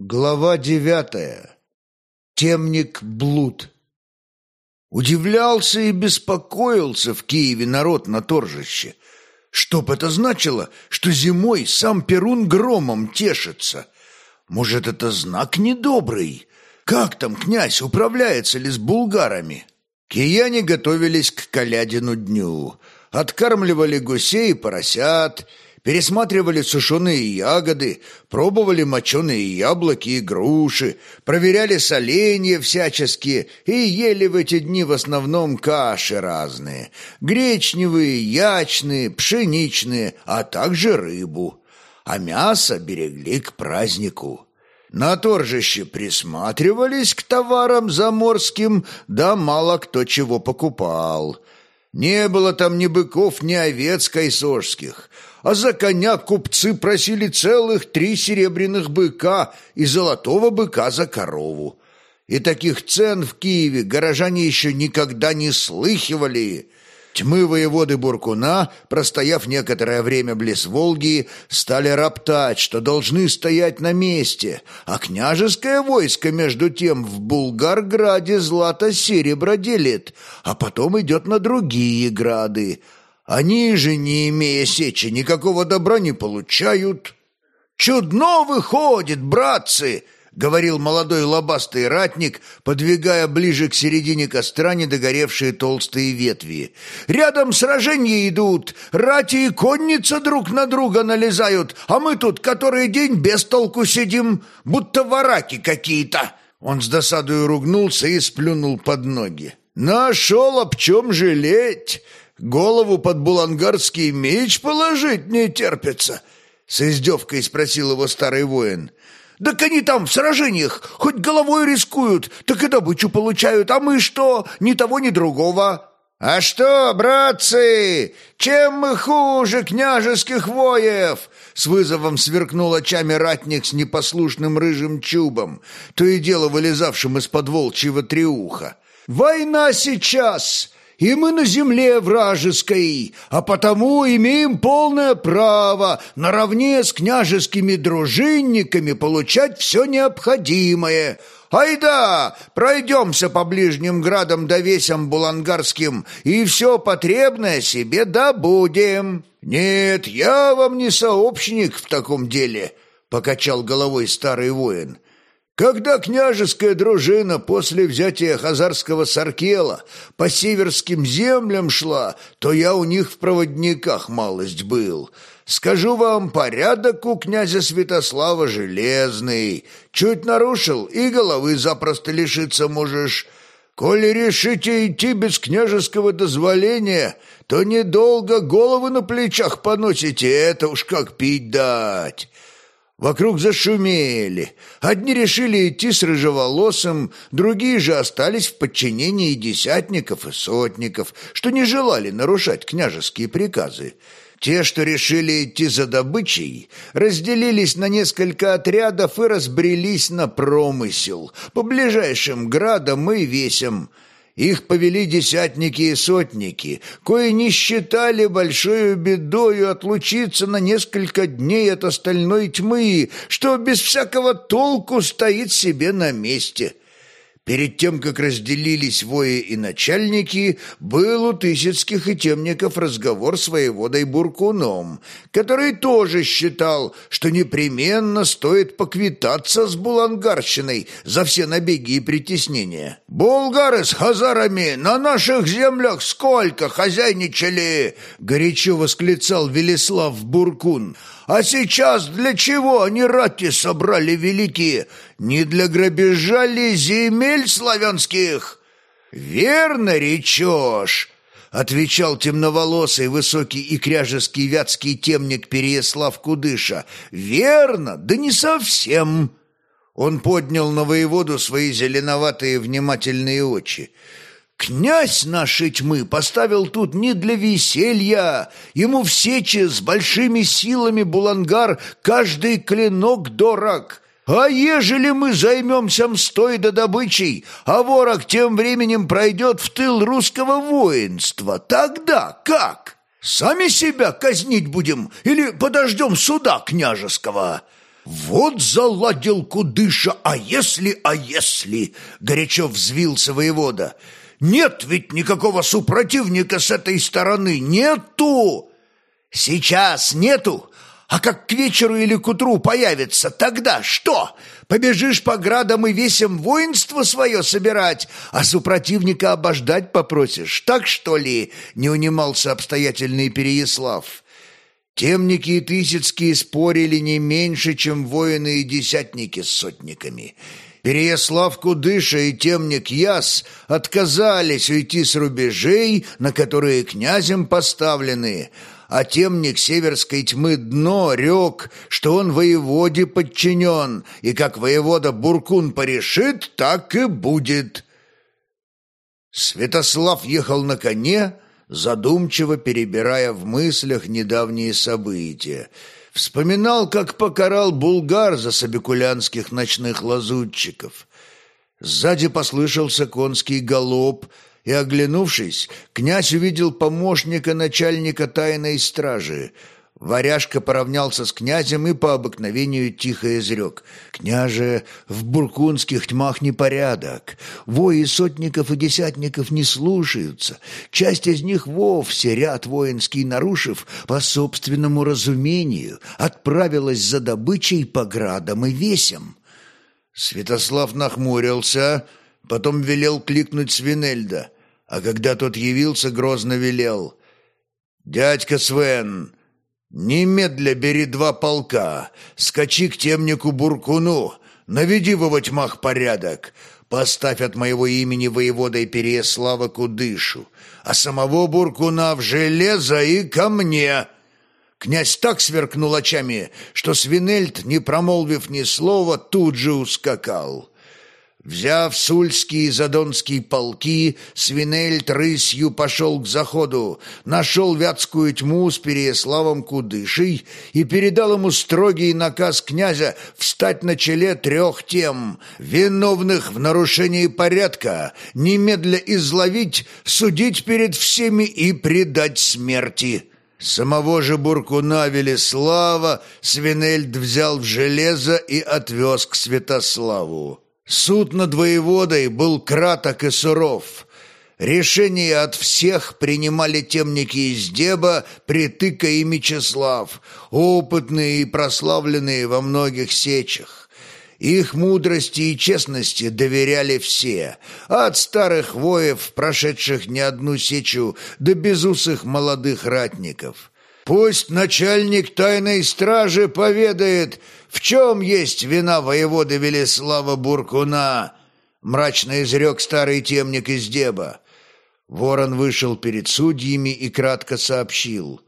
Глава девятая. Темник блуд. Удивлялся и беспокоился в Киеве народ на торжище. Чтоб это значило, что зимой сам Перун громом тешится. Может, это знак недобрый? Как там князь управляется ли с булгарами? Кияне готовились к колядину дню. Откармливали гусей и поросят – пересматривали сушеные ягоды, пробовали моченые яблоки и груши, проверяли соленья всяческие и ели в эти дни в основном каши разные, гречневые, ячные, пшеничные, а также рыбу. А мясо берегли к празднику. На торжище присматривались к товарам заморским, да мало кто чего покупал. Не было там ни быков, ни овец кайсорских, а за коня купцы просили целых три серебряных быка и золотого быка за корову. И таких цен в Киеве горожане еще никогда не слыхивали. Тьмы воеводы Буркуна, простояв некоторое время близ Волги, стали роптать, что должны стоять на месте, а княжеское войско, между тем, в Булгарграде злато-серебро делит, а потом идет на другие грады, они же, не имея сечи, никакого добра не получают. «Чудно выходит, братцы!» — говорил молодой лобастый ратник, подвигая ближе к середине костра недогоревшие толстые ветви. «Рядом сражения идут, рати и конница друг на друга налезают, а мы тут который день без толку сидим, будто вараки какие-то!» Он с досадою ругнулся и сплюнул под ноги. «Нашел об чем жалеть!» Голову под булангарский меч положить не терпится?» С издевкой спросил его старый воин. «Так они там в сражениях хоть головой рискуют, так и добычу получают, а мы что, ни того, ни другого?» «А что, братцы, чем мы хуже княжеских воев?» С вызовом сверкнул очами ратник с непослушным рыжим чубом, то и дело вылезавшим из-под волчьего треуха. «Война сейчас! И мы на земле вражеской, а потому имеем полное право наравне с княжескими дружинниками получать все необходимое. Айда, пройдемся по ближним градам да весям булангарским и все потребное себе добудем. Нет, я вам не сообщник в таком деле, — покачал головой старый воин. Когда княжеская дружина после взятия хазарского Саркела по северским землям шла, то я у них в проводниках малость был. Скажу вам, порядок у князя Святослава железный. Чуть нарушил, и головы запросто лишиться можешь. Коли решите идти без княжеского дозволения, то недолго головы на плечах поносите, это уж как пить дать». Вокруг зашумели. Одни решили идти с рыжеволосым, другие же остались в подчинении десятников и сотников, что не желали нарушать княжеские приказы. Те, что решили идти за добычей, разделились на несколько отрядов и разбрелись на промысел по ближайшим градам и весям – их повели десятники и сотники, кои не считали большой бедою отлучиться на несколько дней от остальной тьмы, что без всякого толку стоит себе на месте. Перед тем, как разделились вои и начальники, был у Тысяцких и Темников разговор с воеводой Буркуном, который тоже считал, что непременно стоит поквитаться с Булангарщиной за все набеги и притеснения. «Булгары с хазарами на наших землях сколько хозяйничали!» — горячо восклицал Велислав Буркун — а сейчас для чего они рати собрали великие? Не для грабежа ли земель славянских? Верно речешь, отвечал темноволосый, высокий и кряжеский вятский темник Переяслав Кудыша. Верно, да не совсем. Он поднял на воеводу свои зеленоватые внимательные очи. Князь нашей тьмы поставил тут не для веселья. Ему в сече с большими силами Булангар каждый клинок дорог. А ежели мы займемся мстой да добычей, а ворог тем временем пройдет в тыл русского воинства, тогда как? Сами себя казнить будем или подождем суда княжеского?» «Вот заладил кудыша, а если, а если?» — горячо взвился воевода. «Нет ведь никакого супротивника с этой стороны, нету!» «Сейчас нету, а как к вечеру или к утру появится, тогда что? Побежишь по градам и весям воинство свое собирать, а супротивника обождать попросишь, так что ли?» — не унимался обстоятельный Переяслав. Темники и Тысяцкие спорили не меньше, чем воины и десятники с сотниками. Переяслав Кудыша и темник Яс отказались уйти с рубежей, на которые князем поставлены, а темник северской тьмы дно рек, что он воеводе подчинен, и как воевода Буркун порешит, так и будет. Святослав ехал на коне, задумчиво перебирая в мыслях недавние события. Вспоминал, как покарал булгар за собекулянских ночных лазутчиков. Сзади послышался конский галоп, и, оглянувшись, князь увидел помощника начальника тайной стражи — Варяжка поравнялся с князем и по обыкновению тихо изрек. «Княже, в буркунских тьмах непорядок. Вои сотников и десятников не слушаются. Часть из них вовсе, ряд воинский нарушив, по собственному разумению, отправилась за добычей по градам и весям». Святослав нахмурился, потом велел кликнуть Свинельда, а когда тот явился, грозно велел. «Дядька Свен!» «Немедля бери два полка, скачи к темнику Буркуну, наведи во тьмах порядок, поставь от моего имени воеводой Переяслава Кудышу, а самого Буркуна в железо и ко мне!» Князь так сверкнул очами, что Свинельд, не промолвив ни слова, тут же ускакал. Взяв Сульские и Задонские полки, Свинельд рысью пошел к заходу, нашел Вятскую тьму с Переяславом Кудышей и передал ему строгий наказ князя встать на челе трех тем, виновных в нарушении порядка, немедля изловить, судить перед всеми и предать смерти. Самого же Буркуна Велеслава Свинельд взял в железо и отвез к Святославу. Суд над воеводой был краток и суров. Решения от всех принимали темники из Деба, Притыка и Мечислав, опытные и прославленные во многих сечах. Их мудрости и честности доверяли все, от старых воев, прошедших не одну сечу, до безусых молодых ратников. Пусть начальник тайной стражи поведает, в чем есть вина воеводы Велеслава Буркуна, мрачно изрек старый темник из деба. Ворон вышел перед судьями и кратко сообщил.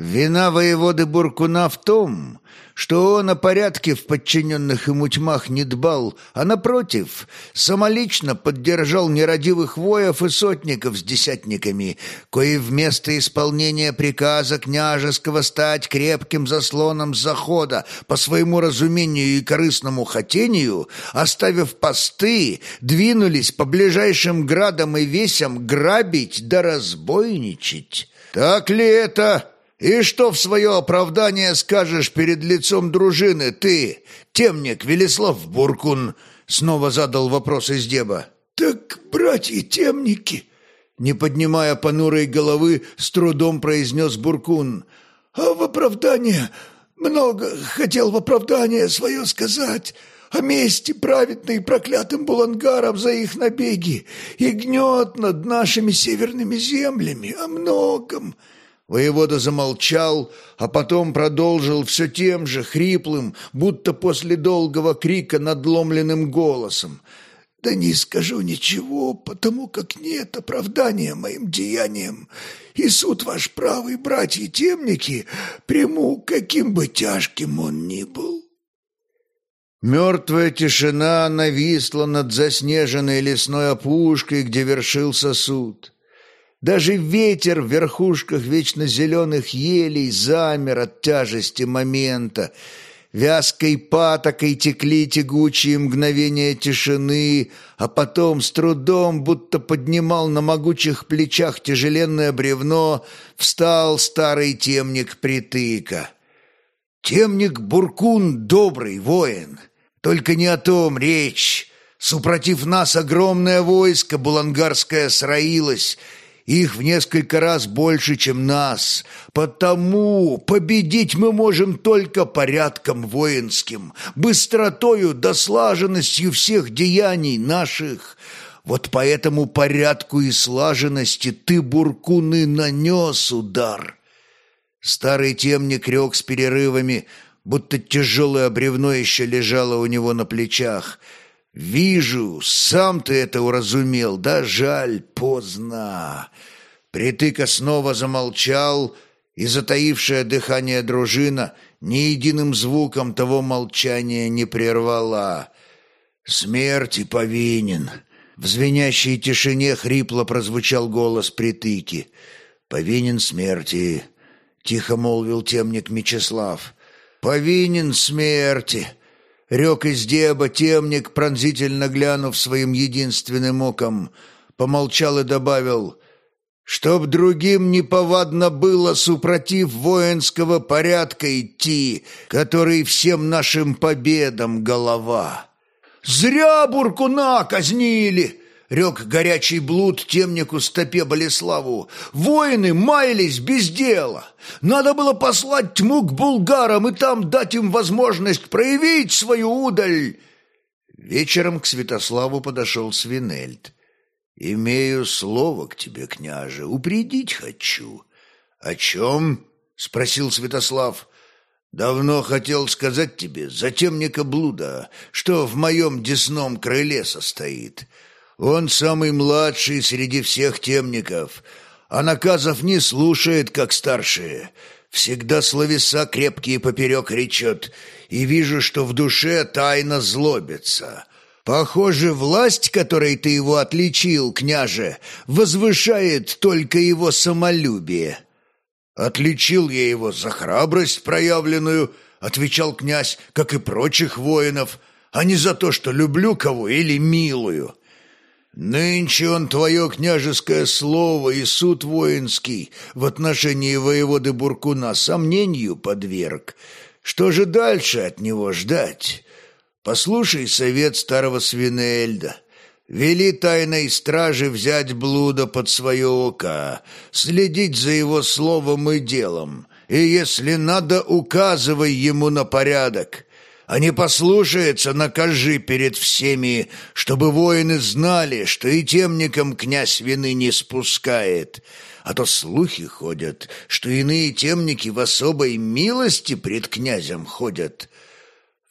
Вина воеводы Буркуна в том, что он о порядке в подчиненных ему тьмах не дбал, а, напротив, самолично поддержал нерадивых воев и сотников с десятниками, кои вместо исполнения приказа княжеского стать крепким заслоном захода по своему разумению и корыстному хотению, оставив посты, двинулись по ближайшим градам и весям грабить да разбойничать. «Так ли это?» «И что в свое оправдание скажешь перед лицом дружины ты, темник Велеслав Буркун?» Снова задал вопрос из деба. «Так, братья-темники!» Не поднимая понурой головы, с трудом произнес Буркун. «А в оправдание... Много хотел в оправдание свое сказать...» о мести праведной проклятым булангарам за их набеги и гнет над нашими северными землями, о многом. Воевода замолчал, а потом продолжил все тем же хриплым, будто после долгого крика надломленным голосом. «Да не скажу ничего, потому как нет оправдания моим деяниям, и суд ваш правый, братья-темники, приму, каким бы тяжким он ни был». Мертвая тишина нависла над заснеженной лесной опушкой, где вершился суд. Даже ветер в верхушках вечно зеленых елей замер от тяжести момента. Вязкой патокой текли тягучие мгновения тишины, а потом с трудом, будто поднимал на могучих плечах тяжеленное бревно, встал старый темник притыка. Темник Буркун добрый воин, только не о том речь. Супротив нас огромное войско булангарское сраилось, их в несколько раз больше, чем нас. Потому победить мы можем только порядком воинским, быстротою да слаженностью всех деяний наших. Вот по этому порядку и слаженности ты, Буркуны, нанес удар». Старый темник рек с перерывами, будто тяжелое бревно еще лежало у него на плечах. «Вижу, сам ты это уразумел, да жаль, поздно». Притыка снова замолчал, и затаившее дыхание дружина ни единым звуком того молчания не прервала. «Смерти повинен!» В звенящей тишине хрипло прозвучал голос притыки. «Повинен смерти!» — тихо молвил темник Мечислав. «Повинен смерти!» Рек из деба темник, пронзительно глянув своим единственным оком, помолчал и добавил, «Чтоб другим неповадно было, супротив воинского порядка идти, который всем нашим победам голова». «Зря Буркуна казнили!» Рек горячий блуд темнику стопе Болеславу. Воины маялись без дела. Надо было послать тьму к булгарам и там дать им возможность проявить свою удаль. Вечером к Святославу подошел Свинельд. «Имею слово к тебе, княже, упредить хочу». «О чем?» — спросил Святослав. «Давно хотел сказать тебе, за темника блуда, что в моем десном крыле состоит». Он самый младший среди всех темников, а наказов не слушает, как старшие. Всегда словеса крепкие поперек речет, и вижу, что в душе тайно злобится. Похоже, власть, которой ты его отличил, княже, возвышает только его самолюбие. Отличил я его за храбрость проявленную, отвечал князь, как и прочих воинов, а не за то, что люблю кого или милую. Нынче он твое княжеское слово и суд воинский в отношении воеводы Буркуна сомнению подверг. Что же дальше от него ждать? Послушай совет старого Свинельда. Вели тайной страже взять блуда под свое око, следить за его словом и делом, и, если надо, указывай ему на порядок а не послушается, накажи перед всеми, чтобы воины знали, что и темникам князь вины не спускает. А то слухи ходят, что иные темники в особой милости пред князем ходят».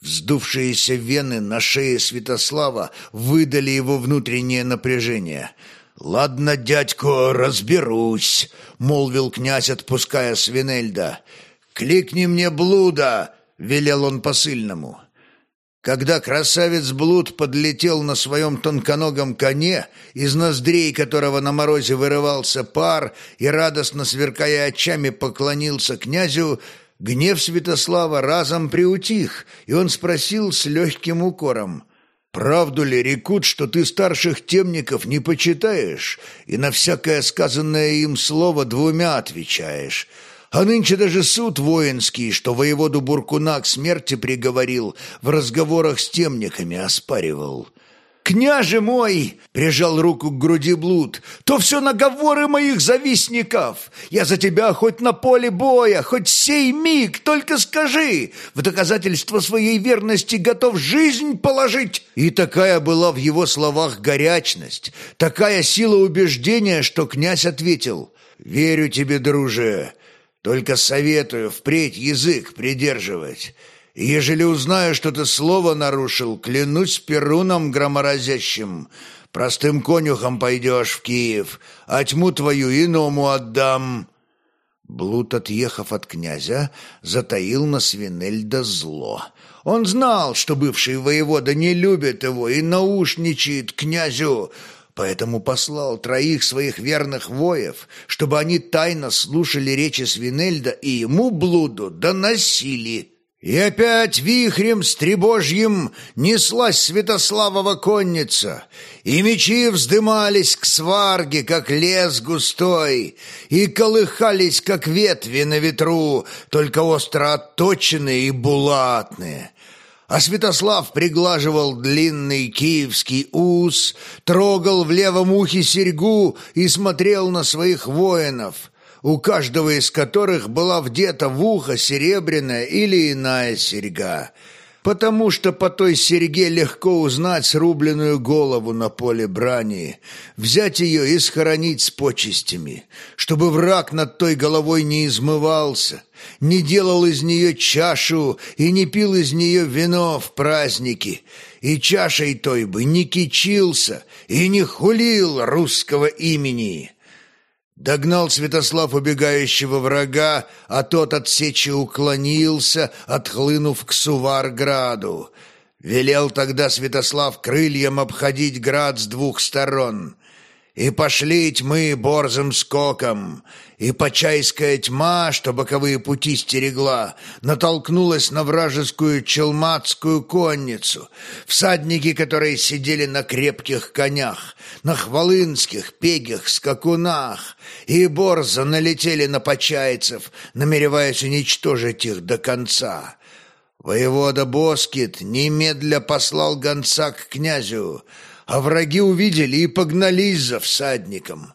Вздувшиеся вены на шее Святослава выдали его внутреннее напряжение. «Ладно, дядько, разберусь», — молвил князь, отпуская Свинельда. «Кликни мне блуда, велел он посыльному. Когда красавец Блуд подлетел на своем тонконогом коне, из ноздрей которого на морозе вырывался пар и, радостно сверкая очами, поклонился князю, гнев Святослава разом приутих, и он спросил с легким укором, «Правду ли рекут, что ты старших темников не почитаешь и на всякое сказанное им слово двумя отвечаешь?» А нынче даже суд воинский, что воеводу Буркуна к смерти приговорил, в разговорах с темниками оспаривал. «Княже мой!» — прижал руку к груди блуд. «То все наговоры моих завистников! Я за тебя хоть на поле боя, хоть сей миг, только скажи! В доказательство своей верности готов жизнь положить!» И такая была в его словах горячность, такая сила убеждения, что князь ответил. «Верю тебе, друже, только советую впредь язык придерживать. Ежели узнаю, что ты слово нарушил, клянусь перуном громоразящим. Простым конюхом пойдешь в Киев, а тьму твою иному отдам». Блуд, отъехав от князя, затаил на Свинельда зло. Он знал, что бывший воевода не любит его и наушничает князю, поэтому послал троих своих верных воев, чтобы они тайно слушали речи Свинельда и ему, блуду, доносили. И опять вихрем стребожьим неслась Святославова конница, и мечи вздымались к сварге, как лес густой, и колыхались, как ветви на ветру, только остро отточенные и булатные. А Святослав приглаживал длинный киевский ус, трогал в левом ухе серьгу и смотрел на своих воинов — у каждого из которых была вдета в ухо серебряная или иная серьга, потому что по той серьге легко узнать срубленную голову на поле брани, взять ее и схоронить с почестями, чтобы враг над той головой не измывался, не делал из нее чашу и не пил из нее вино в праздники, и чашей той бы не кичился и не хулил русского имени». Догнал Святослав убегающего врага, а тот от сечи уклонился, отхлынув к Суварграду. Велел тогда Святослав крыльям обходить град с двух сторон. И пошли тьмы борзым скоком, и почайская тьма, что боковые пути стерегла, натолкнулась на вражескую челматскую конницу, всадники, которые сидели на крепких конях, на хвалынских, пегих, скакунах, и борзо налетели на почайцев, намереваясь уничтожить их до конца. Воевода Боскит немедля послал гонца к князю, а враги увидели и погнались за всадником.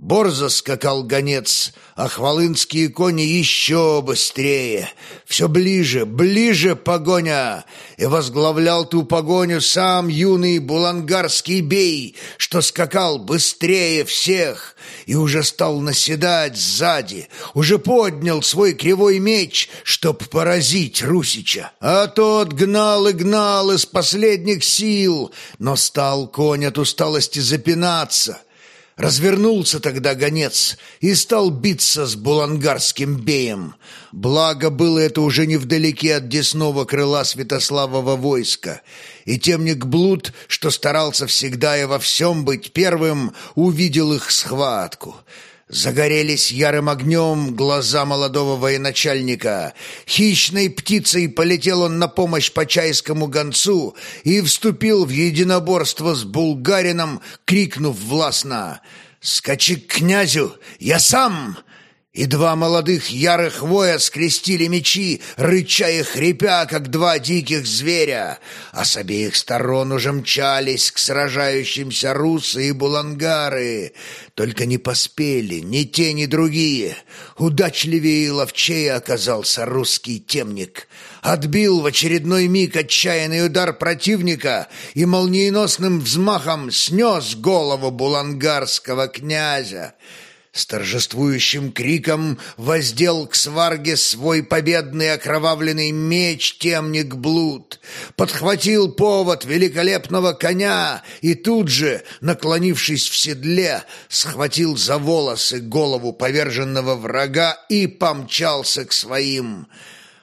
Борзо скакал гонец, а хвалынские кони еще быстрее. Все ближе, ближе погоня. И возглавлял ту погоню сам юный булангарский бей, что скакал быстрее всех и уже стал наседать сзади, уже поднял свой кривой меч, чтоб поразить Русича. А тот гнал и гнал из последних сил, но стал конь от усталости запинаться — Развернулся тогда гонец и стал биться с булангарским беем. Благо было это уже невдалеке от десного крыла Святославова войска. И темник Блуд, что старался всегда и во всем быть первым, увидел их схватку — Загорелись ярым огнем глаза молодого военачальника. Хищной птицей полетел он на помощь почайскому гонцу и вступил в единоборство с булгарином, крикнув властно «Скачи к князю! Я сам!» И два молодых ярых воя скрестили мечи, рыча и хрипя, как два диких зверя, а с обеих сторон уже мчались к сражающимся русы и булангары. Только не поспели ни те, ни другие. Удачливее и ловчее оказался русский темник. Отбил в очередной миг отчаянный удар противника и молниеносным взмахом снес голову булангарского князя с торжествующим криком воздел к сварге свой победный окровавленный меч темник блуд, подхватил повод великолепного коня и тут же, наклонившись в седле, схватил за волосы голову поверженного врага и помчался к своим.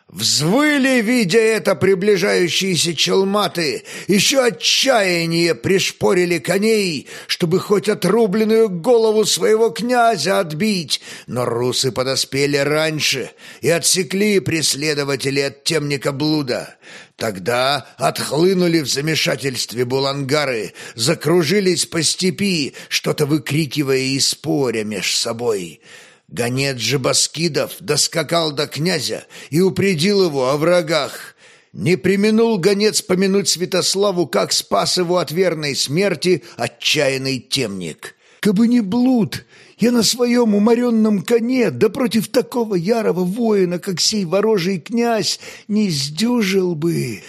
Взвыли, видя это, приближающиеся челматы, еще отчаяние пришпорили коней, чтобы хоть отрубленную голову своего князя отбить, но русы подоспели раньше и отсекли преследователей от темника блуда. Тогда отхлынули в замешательстве булангары, закружились по степи, что-то выкрикивая и споря меж собой — Гонец же Баскидов доскакал до князя и упредил его о врагах. Не применул гонец помянуть Святославу, как спас его от верной смерти отчаянный темник. «Кабы не блуд, я на своем уморенном коне, да против такого ярого воина, как сей ворожий князь, не сдюжил бы!»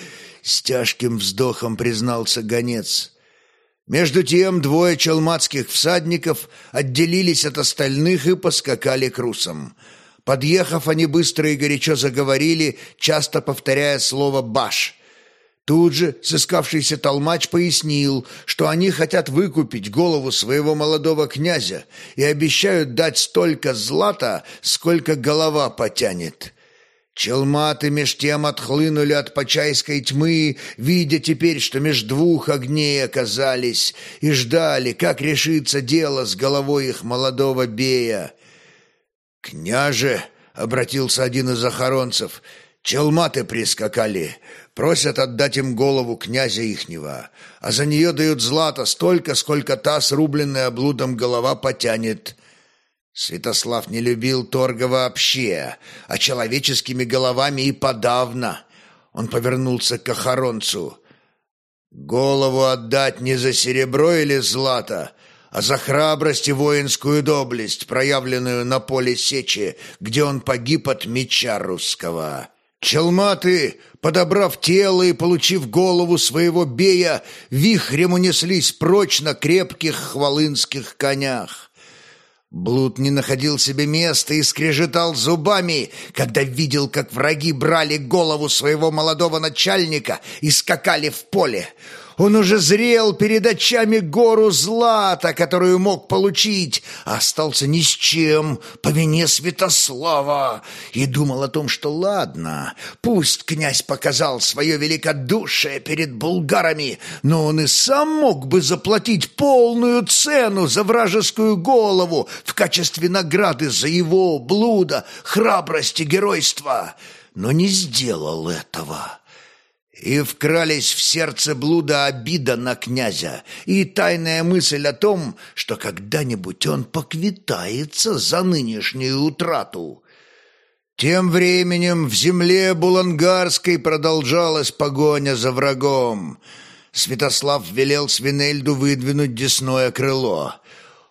С тяжким вздохом признался гонец. Между тем двое челмацких всадников отделились от остальных и поскакали к русам. Подъехав, они быстро и горячо заговорили, часто повторяя слово «баш». Тут же сыскавшийся толмач пояснил, что они хотят выкупить голову своего молодого князя и обещают дать столько злата, сколько голова потянет. Челматы меж тем отхлынули от почайской тьмы, видя теперь, что меж двух огней оказались, и ждали, как решится дело с головой их молодого бея. «Княже!» — обратился один из охоронцев. Челматы прискакали, просят отдать им голову князя ихнего, а за нее дают злато столько, сколько та срубленная блудом голова потянет. Святослав не любил торга вообще, а человеческими головами и подавно. Он повернулся к охоронцу. «Голову отдать не за серебро или злато, а за храбрость и воинскую доблесть, проявленную на поле сечи, где он погиб от меча русского». Челматы, подобрав тело и получив голову своего бея, вихрем унеслись прочь на крепких хвалынских конях. Блуд не находил себе места и скрежетал зубами, когда видел, как враги брали голову своего молодого начальника и скакали в поле. Он уже зрел перед очами гору злата, которую мог получить, а остался ни с чем по вине Святослава, и думал о том, что ладно, пусть князь показал свое великодушие перед булгарами, но он и сам мог бы заплатить полную цену за вражескую голову в качестве награды за его блуда, храбрость и геройство, но не сделал этого. И вкрались в сердце блуда обида на князя и тайная мысль о том, что когда-нибудь он поквитается за нынешнюю утрату. Тем временем в земле Булангарской продолжалась погоня за врагом. Святослав велел Свинельду выдвинуть десное крыло —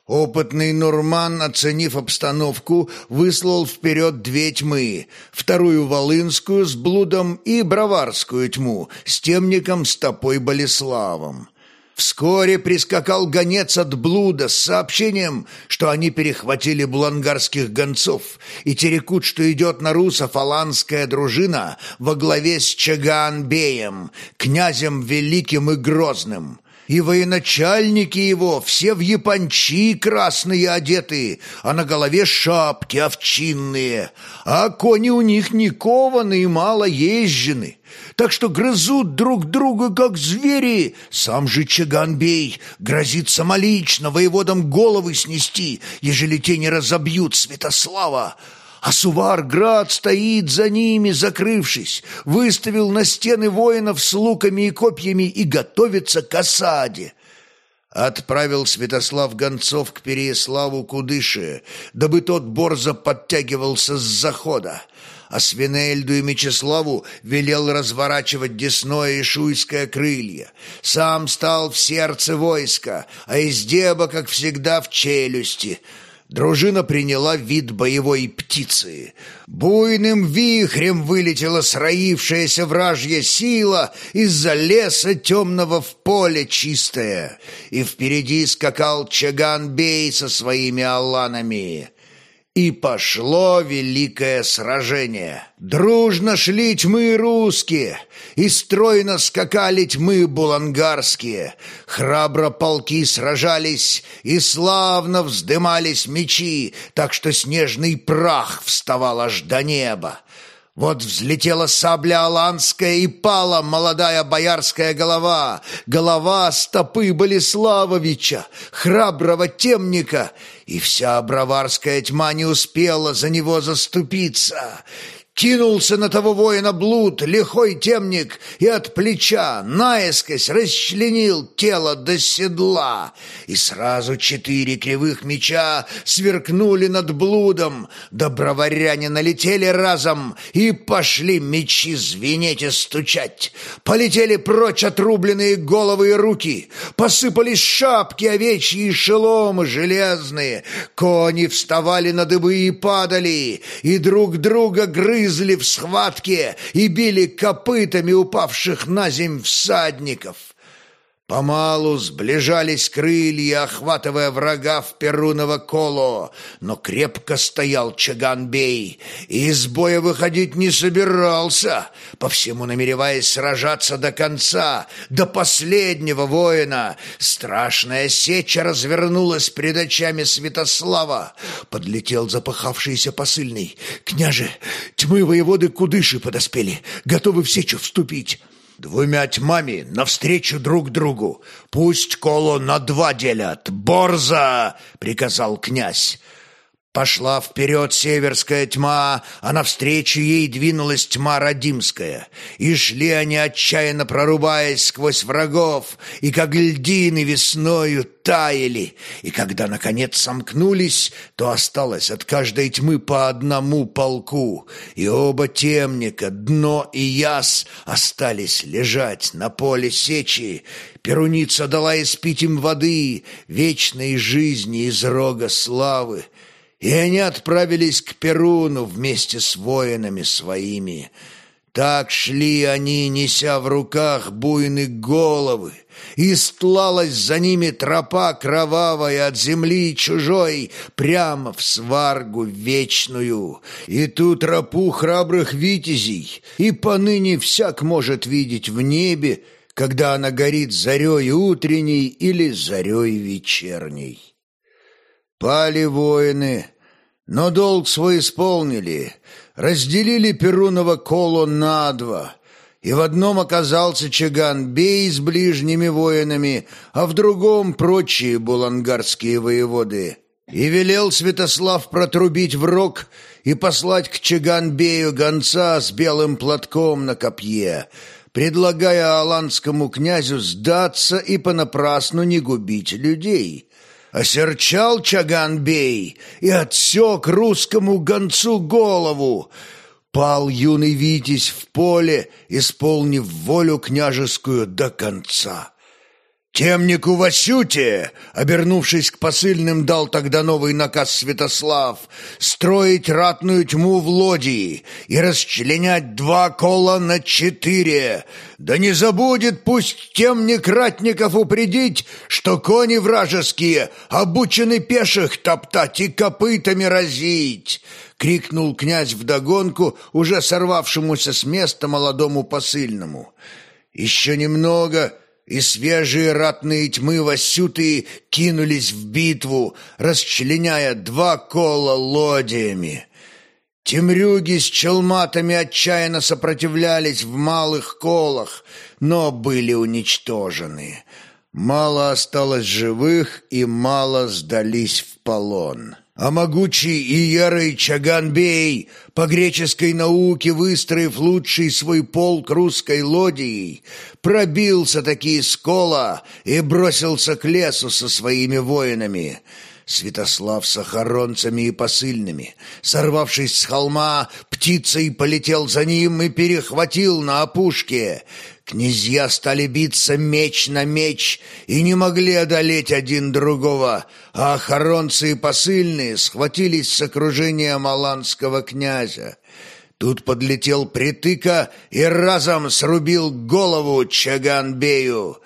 Опытный Нурман, оценив обстановку, выслал вперед две тьмы, вторую Волынскую с блудом и Броварскую тьму с темником Стопой Болеславом. Вскоре прискакал гонец от блуда с сообщением, что они перехватили булангарских гонцов и терекут, что идет на русов аланская дружина во главе с Чаган-беем, князем великим и грозным и военачальники его все в япончи красные одеты, а на голове шапки овчинные, а кони у них не кованы и мало езжены, так что грызут друг друга, как звери. Сам же Чаганбей грозит самолично воеводам головы снести, ежели те не разобьют Святослава, а Сувар-град стоит за ними, закрывшись, выставил на стены воинов с луками и копьями и готовится к осаде. Отправил Святослав гонцов к Переяславу Кудыше, дабы тот борзо подтягивался с захода, а Свинельду и Мечиславу велел разворачивать десное и шуйское крылья. Сам стал в сердце войска, а издеба, как всегда, в челюсти — Дружина приняла вид боевой птицы. Буйным вихрем вылетела сроившаяся вражья сила из-за леса темного в поле чистое, и впереди скакал Чаган-бей со своими аланами. И пошло великое сражение. Дружно шли тьмы русские, и стройно скакали тьмы булангарские. Храбро полки сражались, и славно вздымались мечи, так что снежный прах вставал аж до неба. Вот взлетела сабля аланская и пала молодая боярская голова, голова стопы Болеславовича, храброго темника, и вся броварская тьма не успела за него заступиться. Кинулся на того воина блуд, лихой темник, и от плеча наискось расчленил тело до седла. И сразу четыре кривых меча сверкнули над блудом, да броваряне налетели разом, и пошли мечи звенеть и стучать. Полетели прочь отрубленные головы и руки, посыпались шапки овечьи и шеломы железные, кони вставали на дыбы и падали, и друг друга грызли, грызли в схватке и били копытами упавших на земь всадников. Помалу сближались крылья, охватывая врага в Перуново коло, но крепко стоял Чаганбей и из боя выходить не собирался, по всему намереваясь сражаться до конца, до последнего воина. Страшная сеча развернулась пред очами Святослава. Подлетел запыхавшийся посыльный. «Княже, тьмы воеводы Кудыши подоспели, готовы в сечу вступить» двумя тьмами навстречу друг другу. Пусть коло на два делят. Борза!» — приказал князь. Пошла вперед северская тьма, а навстречу ей двинулась тьма родимская. И шли они, отчаянно прорубаясь сквозь врагов, и как льдины весною таяли. И когда, наконец, сомкнулись, то осталось от каждой тьмы по одному полку, и оба темника, дно и яс, остались лежать на поле сечи. Перуница дала испить им воды, вечной жизни из рога славы, и они отправились к Перуну вместе с воинами своими. Так шли они, неся в руках буйны головы, и стлалась за ними тропа кровавая от земли чужой прямо в сваргу вечную. И ту тропу храбрых витязей и поныне всяк может видеть в небе, когда она горит зарей утренней или зарей вечерней. Пали воины, но долг свой исполнили, разделили Перунова коло на два, и в одном оказался Чаган-бей с ближними воинами, а в другом прочие булангарские воеводы. И велел Святослав протрубить в рог и послать к Чаган-бею гонца с белым платком на копье, предлагая аланскому князю сдаться и понапрасну не губить людей». Осерчал Чаган-бей и отсек русскому гонцу голову. Пал юный Витязь в поле, исполнив волю княжескую до конца. Темнику Васюте, обернувшись к посыльным, дал тогда новый наказ Святослав строить ратную тьму в лодии и расчленять два кола на четыре. Да не забудет пусть темник ратников упредить, что кони вражеские обучены пеших топтать и копытами разить. — крикнул князь вдогонку уже сорвавшемуся с места молодому посыльному. «Еще немного, и свежие ратные тьмы Васюты кинулись в битву, расчленяя два кола лодиями. Темрюги с челматами отчаянно сопротивлялись в малых колах, но были уничтожены. Мало осталось живых и мало сдались в полон. А могучий и ярый Чаганбей, по греческой науке выстроив лучший свой полк русской лодией, пробился таки из кола и бросился к лесу со своими воинами. Святослав с охоронцами и посыльными, сорвавшись с холма, птицей полетел за ним и перехватил на опушке. Князья стали биться меч на меч и не могли одолеть один другого, а охоронцы и посыльные схватились с окружения маланского князя. Тут подлетел притыка и разом срубил голову Чаганбею.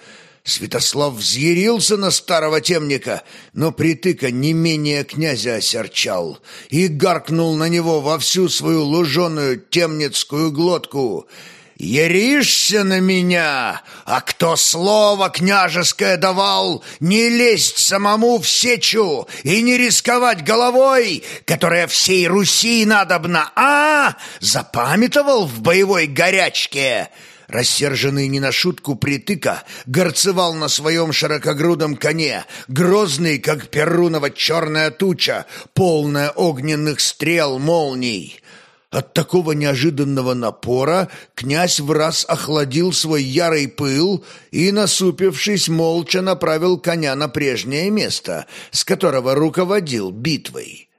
Святослав взъярился на старого темника, но притыка не менее князя осерчал и гаркнул на него во всю свою луженую темницкую глотку — «Яришься на меня, а кто слово княжеское давал, не лезть самому в сечу и не рисковать головой, которая всей Руси надобна, а? Запамятовал в боевой горячке?» Рассерженный не на шутку притыка, горцевал на своем широкогрудом коне, грозный, как перунова черная туча, полная огненных стрел молний. От такого неожиданного напора князь в раз охладил свой ярый пыл и, насупившись, молча направил коня на прежнее место, с которого руководил битвой.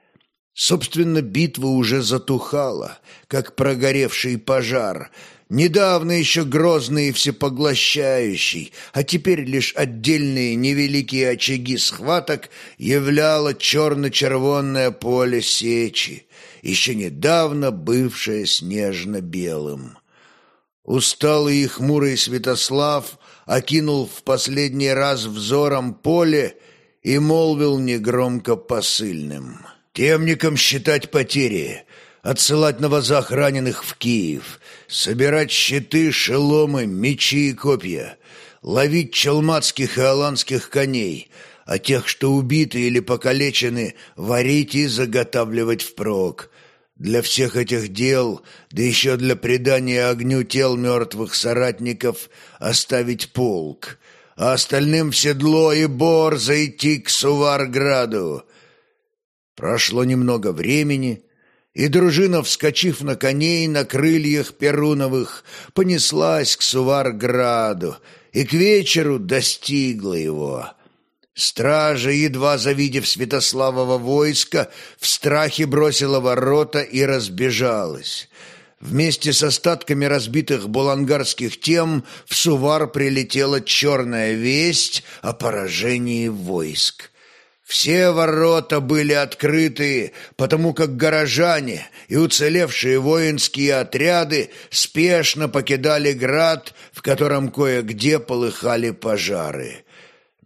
Собственно, битва уже затухала, как прогоревший пожар, недавно еще грозный и всепоглощающий, а теперь лишь отдельные невеликие очаги схваток являло черно-червонное поле сечи, еще недавно бывшее снежно-белым. Усталый и хмурый Святослав окинул в последний раз взором поле и молвил негромко посыльным. «Темникам считать потери, отсылать на вазах раненых в Киев, собирать щиты, шеломы, мечи и копья, ловить челматских и аланских коней, а тех, что убиты или покалечены, варить и заготавливать впрок, для всех этих дел, да еще для предания огню тел мертвых соратников, оставить полк, а остальным в седло и бор зайти к Суварграду. Прошло немного времени, и дружина, вскочив на коней на крыльях Перуновых, понеслась к Суварграду и к вечеру достигла его. Стража, едва завидев Святославова войска, в страхе бросила ворота и разбежалась. Вместе с остатками разбитых булангарских тем в Сувар прилетела черная весть о поражении войск. Все ворота были открыты, потому как горожане и уцелевшие воинские отряды спешно покидали град, в котором кое-где полыхали пожары.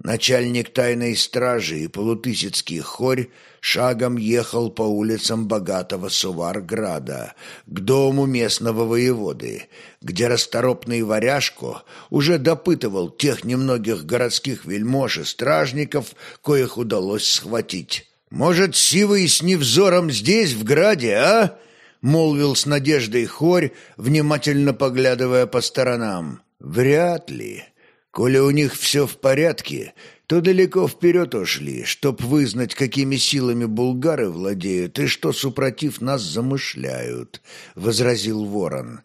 Начальник тайной стражи и полутысяцкий хорь шагом ехал по улицам богатого Суварграда к дому местного воеводы, где расторопный варяжко уже допытывал тех немногих городских вельмож и стражников, коих удалось схватить. «Может, сивый с невзором здесь, в граде, а?» — молвил с надеждой хорь, внимательно поглядывая по сторонам. «Вряд ли». Коли у них все в порядке, то далеко вперед ушли, чтоб вызнать, какими силами булгары владеют и что, супротив нас, замышляют», — возразил ворон.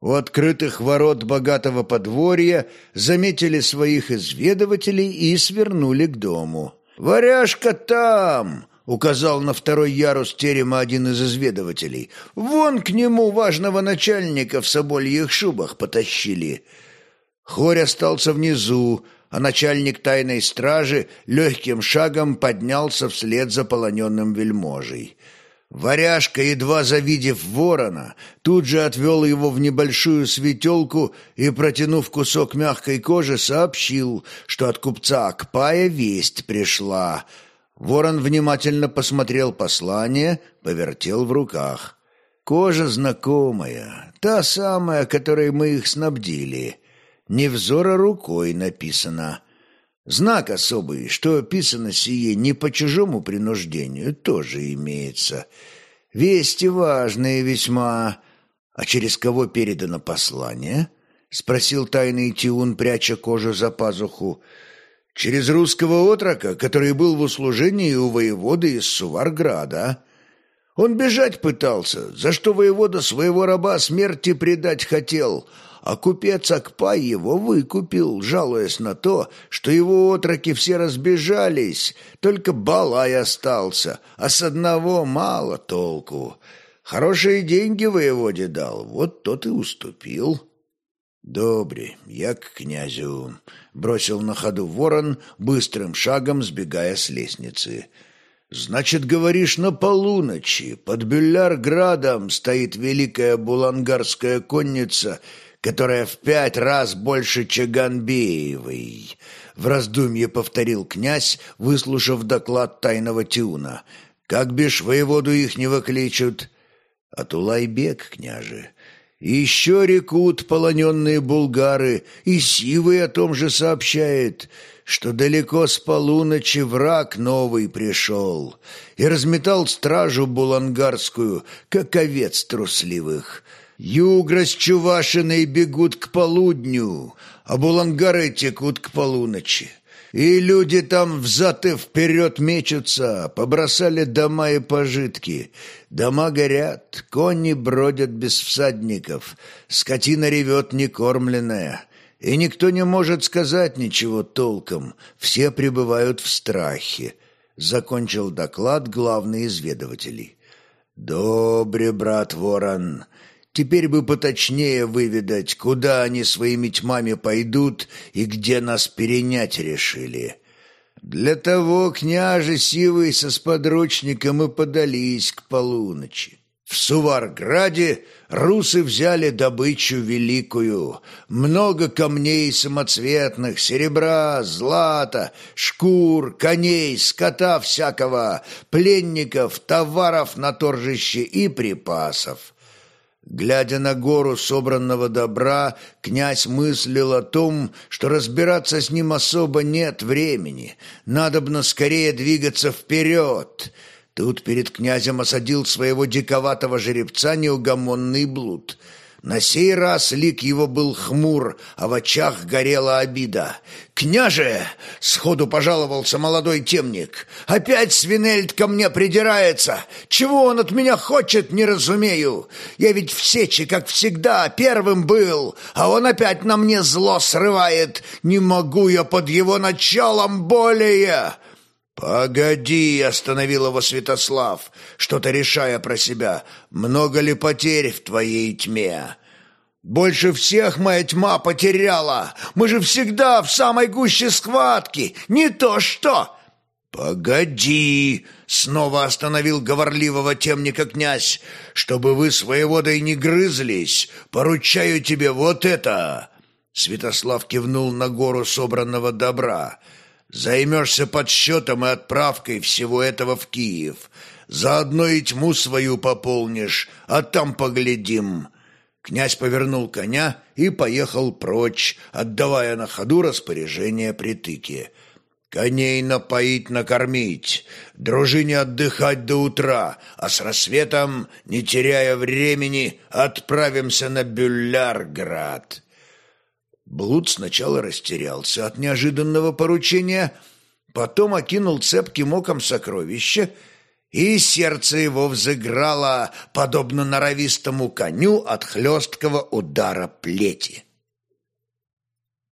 У открытых ворот богатого подворья заметили своих изведывателей и свернули к дому. «Варяжка там!» — указал на второй ярус терема один из изведывателей. «Вон к нему важного начальника в собольих шубах потащили». Хорь остался внизу, а начальник тайной стражи легким шагом поднялся вслед за полоненным вельможей. Варяжка, едва завидев ворона, тут же отвел его в небольшую светелку и, протянув кусок мягкой кожи, сообщил, что от купца Акпая весть пришла. Ворон внимательно посмотрел послание, повертел в руках. «Кожа знакомая, та самая, которой мы их снабдили». Невзора рукой написано. Знак особый, что писано сие не по чужому принуждению, тоже имеется. Вести важные весьма. А через кого передано послание? Спросил тайный Тиун, пряча кожу за пазуху. Через русского отрока, который был в услужении у воеводы из Суварграда. Он бежать пытался, за что воевода своего раба смерти предать хотел — а купец Акпай его выкупил, жалуясь на то, что его отроки все разбежались, только Балай остался, а с одного мало толку. Хорошие деньги воеводе дал, вот тот и уступил». «Добре, я к князю», — бросил на ходу ворон, быстрым шагом сбегая с лестницы. «Значит, говоришь, на полуночи под Бюллярградом стоит великая булангарская конница которая в пять раз больше Чаганбеевой», — в раздумье повторил князь, выслушав доклад тайного Тюна. «Как бишь воеводу ихнего кличут?» «Атулайбек, княже». Еще рекут полоненные булгары, и Сивый о том же сообщает, что далеко с полуночи враг новый пришел и разметал стражу булангарскую, как овец трусливых. Югра с Чувашиной бегут к полудню, а булангары текут к полуночи. И люди там взад и вперед мечутся, побросали дома и пожитки. Дома горят, кони бродят без всадников, скотина ревет некормленная. И никто не может сказать ничего толком, все пребывают в страхе. Закончил доклад главный изведователей. «Добре, брат Ворон, Теперь бы поточнее выведать, куда они своими тьмами пойдут и где нас перенять решили. Для того княже Сивый со сподручником и подались к полуночи. В Суварграде русы взяли добычу великую, много камней самоцветных, серебра, злата, шкур, коней, скота всякого, пленников, товаров на торжище и припасов. Глядя на гору собранного добра, князь мыслил о том, что разбираться с ним особо нет времени, надобно скорее двигаться вперед. Тут перед князем осадил своего диковатого жеребца неугомонный блуд. На сей раз лик его был хмур, а в очах горела обида. «Княже!» — сходу пожаловался молодой темник. «Опять Свинельд ко мне придирается! Чего он от меня хочет, не разумею! Я ведь в сече, как всегда, первым был, а он опять на мне зло срывает! Не могу я под его началом более!» «Погоди!» — остановил его Святослав, что-то решая про себя. «Много ли потерь в твоей тьме?» «Больше всех моя тьма потеряла! Мы же всегда в самой гуще схватки! Не то что!» «Погоди!» — снова остановил говорливого темника князь. «Чтобы вы с воеводой не грызлись, поручаю тебе вот это!» Святослав кивнул на гору собранного добра — Займешься подсчетом и отправкой всего этого в Киев. Заодно и тьму свою пополнишь, а там поглядим». Князь повернул коня и поехал прочь, отдавая на ходу распоряжение притыки. «Коней напоить, накормить, дружине отдыхать до утра, а с рассветом, не теряя времени, отправимся на Бюллярград». Блуд сначала растерялся от неожиданного поручения, потом окинул цепким оком сокровище, и сердце его взыграло, подобно норовистому коню от хлесткого удара плети.